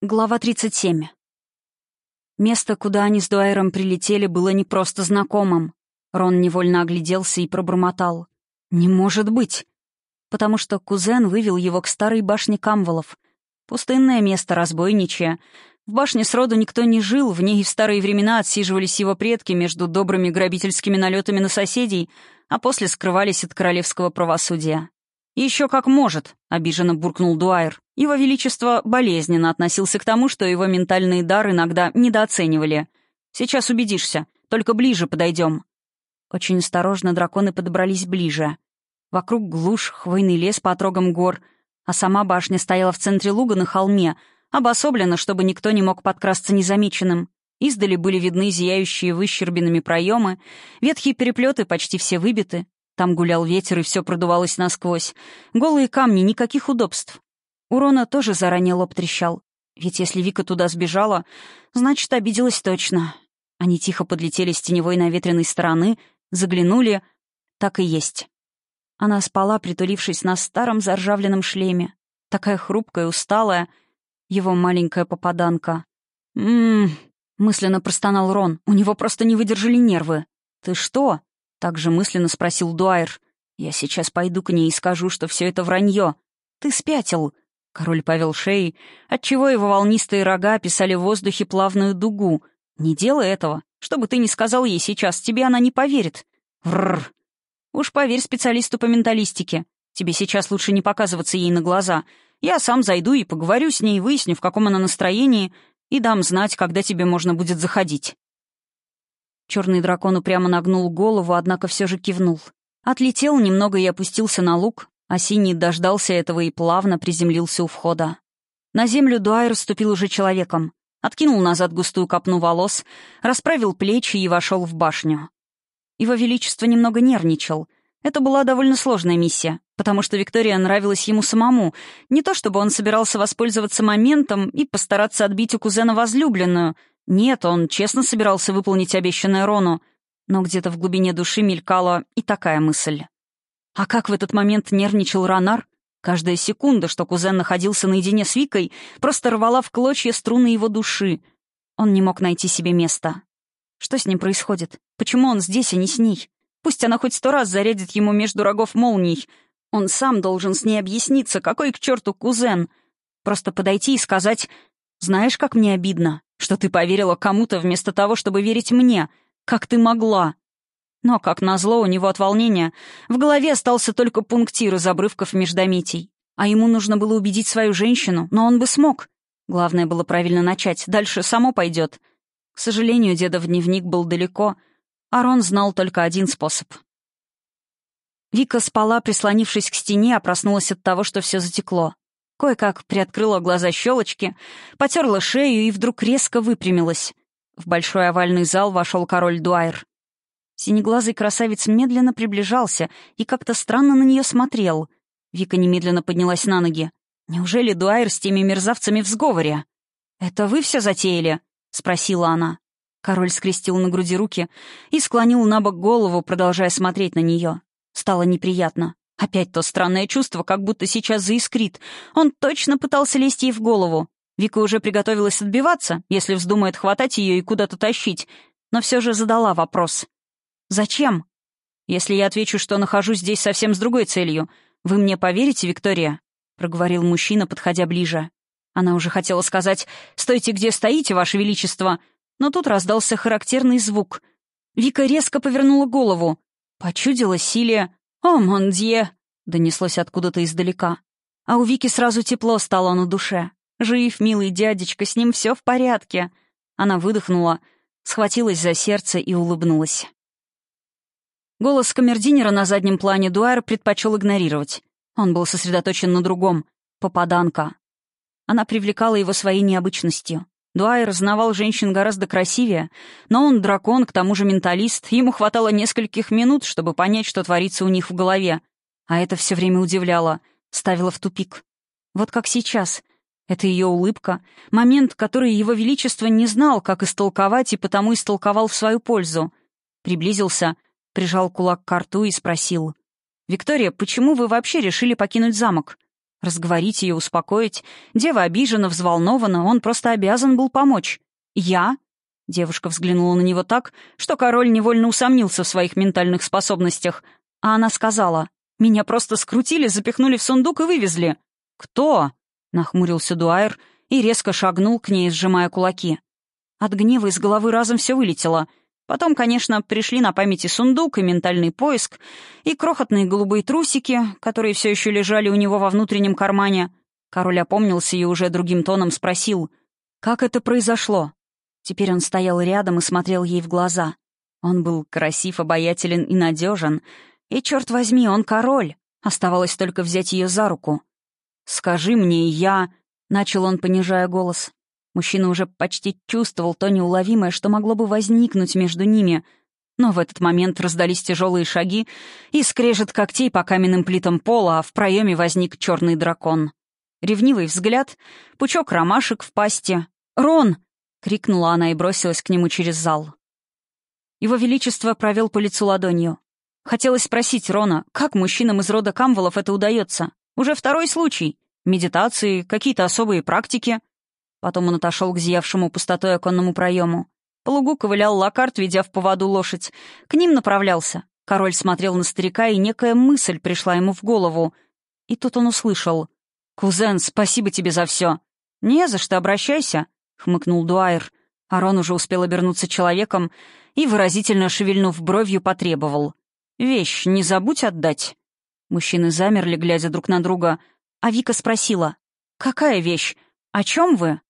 Глава 37. Место, куда они с Дуайером прилетели, было не просто знакомым. Рон невольно огляделся и пробормотал. «Не может быть!» Потому что кузен вывел его к старой башне Камволов. Пустынное место, разбойничье. В башне сроду никто не жил, в ней в старые времена отсиживались его предки между добрыми грабительскими налетами на соседей, а после скрывались от королевского правосудия. «Еще как может», — обиженно буркнул Дуайер. Его Величество болезненно относился к тому, что его ментальные дары иногда недооценивали. «Сейчас убедишься. Только ближе подойдем». Очень осторожно драконы подобрались ближе. Вокруг глушь, хвойный лес по отрогам гор, а сама башня стояла в центре луга на холме, обособлена, чтобы никто не мог подкрасться незамеченным. Издали были видны зияющие выщербинами проемы, ветхие переплеты почти все выбиты, там гулял ветер, и все продувалось насквозь. Голые камни, никаких удобств. Урона тоже заранее лоб трещал. Ведь если Вика туда сбежала, значит, обиделась точно. Они тихо подлетели с теневой наветренной стороны, заглянули. Так и есть. Она спала, притулившись на старом заржавленном шлеме. Такая хрупкая, усталая. Его маленькая попаданка. «М-м-м», мысленно простонал Рон. «У него просто не выдержали нервы». «Ты что?» Также мысленно спросил Дуайр. «Я сейчас пойду к ней и скажу, что все это вранье. Ты спятил!» Король повел шеей, отчего его волнистые рога писали в воздухе плавную дугу. «Не делай этого. Что бы ты ни сказал ей сейчас, тебе она не поверит». «Вррр!» «Уж поверь специалисту по менталистике. Тебе сейчас лучше не показываться ей на глаза. Я сам зайду и поговорю с ней, выясню, в каком она настроении, и дам знать, когда тебе можно будет заходить». Черный дракон упрямо нагнул голову, однако все же кивнул. Отлетел немного и опустился на луг, а дождался этого и плавно приземлился у входа. На землю Дуайр ступил уже человеком, откинул назад густую копну волос, расправил плечи и вошел в башню. Его Величество немного нервничал. Это была довольно сложная миссия, потому что Виктория нравилась ему самому. Не то чтобы он собирался воспользоваться моментом и постараться отбить у кузена возлюбленную — нет, он честно собирался выполнить обещанное Рону, но где-то в глубине души мелькала и такая мысль. А как в этот момент нервничал Ранар? Каждая секунда, что кузен находился наедине с Викой, просто рвала в клочья струны его души. Он не мог найти себе места. Что с ним происходит? Почему он здесь, а не с ней? Пусть она хоть сто раз зарядит ему между рогов молний. Он сам должен с ней объясниться, какой к черту кузен. Просто подойти и сказать «Знаешь, как мне обидно? Что ты поверила кому-то вместо того, чтобы верить мне? Как ты могла?» Но, как назло, у него от волнения в голове остался только пунктир из обрывков междометий. А ему нужно было убедить свою женщину, но он бы смог. Главное было правильно начать, дальше само пойдет. К сожалению, дедов дневник был далеко, а Рон знал только один способ. Вика спала, прислонившись к стене, а проснулась от того, что все затекло. Кое-как приоткрыла глаза щелочки, потерла шею и вдруг резко выпрямилась. В большой овальный зал вошел король Дуайр. Синеглазый красавец медленно приближался и как-то странно на нее смотрел. Вика немедленно поднялась на ноги. «Неужели Дуайр с теми мерзавцами в сговоре?» «Это вы все затеяли?» — спросила она. Король скрестил на груди руки и склонил на бок голову, продолжая смотреть на нее. Стало неприятно. Опять то странное чувство, как будто сейчас заискрит. Он точно пытался лезть ей в голову. Вика уже приготовилась отбиваться, если вздумает хватать ее и куда-то тащить, но все же задала вопрос. «Зачем?» «Если я отвечу, что нахожусь здесь совсем с другой целью, вы мне поверите, Виктория?» — проговорил мужчина, подходя ближе. Она уже хотела сказать «Стойте, где стоите, Ваше Величество!» Но тут раздался характерный звук. Вика резко повернула голову. Почудила Силия «О, мондье!» — донеслось откуда-то издалека. А у Вики сразу тепло стало на душе. «Жив, милый дядечка, с ним все в порядке!» Она выдохнула, схватилась за сердце и улыбнулась. Голос камердинера на заднем плане Дуайр предпочел игнорировать. Он был сосредоточен на другом — попаданка. Она привлекала его своей необычностью. Дуайер знавал женщин гораздо красивее, но он дракон, к тому же менталист, ему хватало нескольких минут, чтобы понять, что творится у них в голове. А это все время удивляло, ставило в тупик. Вот как сейчас. Это ее улыбка, момент, который его величество не знал, как истолковать, и потому истолковал в свою пользу. Приблизился, прижал кулак к рту и спросил. «Виктория, почему вы вообще решили покинуть замок?» Разговорить ее, успокоить. Дева обижена, взволнована, он просто обязан был помочь. «Я?» Девушка взглянула на него так, что король невольно усомнился в своих ментальных способностях. А она сказала, «Меня просто скрутили, запихнули в сундук и вывезли». «Кто?» — нахмурился Дуайр и резко шагнул к ней, сжимая кулаки. От гнева из головы разом все вылетело. Потом, конечно, пришли на памяти сундук и ментальный поиск, и крохотные голубые трусики, которые все еще лежали у него во внутреннем кармане. Король опомнился и уже другим тоном спросил, «Как это произошло?» Теперь он стоял рядом и смотрел ей в глаза. Он был красив, обаятелен и надежен. И, черт возьми, он король. Оставалось только взять ее за руку. «Скажи мне, я...» — начал он, понижая голос. Мужчина уже почти чувствовал то неуловимое, что могло бы возникнуть между ними. Но в этот момент раздались тяжелые шаги и скрежет когтей по каменным плитам пола, а в проеме возник черный дракон. Ревнивый взгляд, пучок ромашек в пасти. «Рон!» — крикнула она и бросилась к нему через зал. Его Величество провел по лицу ладонью. Хотелось спросить Рона, как мужчинам из рода Камволов это удается? Уже второй случай. Медитации, какие-то особые практики. Потом он отошел к зиявшему пустотой оконному проему. По лугу ковылял Лакарт, ведя в поводу лошадь. К ним направлялся. Король смотрел на старика, и некая мысль пришла ему в голову. И тут он услышал. «Кузен, спасибо тебе за все. «Не за что, обращайся», — хмыкнул Дуайр. Арон уже успел обернуться человеком и, выразительно шевельнув бровью, потребовал. «Вещь не забудь отдать». Мужчины замерли, глядя друг на друга, а Вика спросила. «Какая вещь? О чем вы?»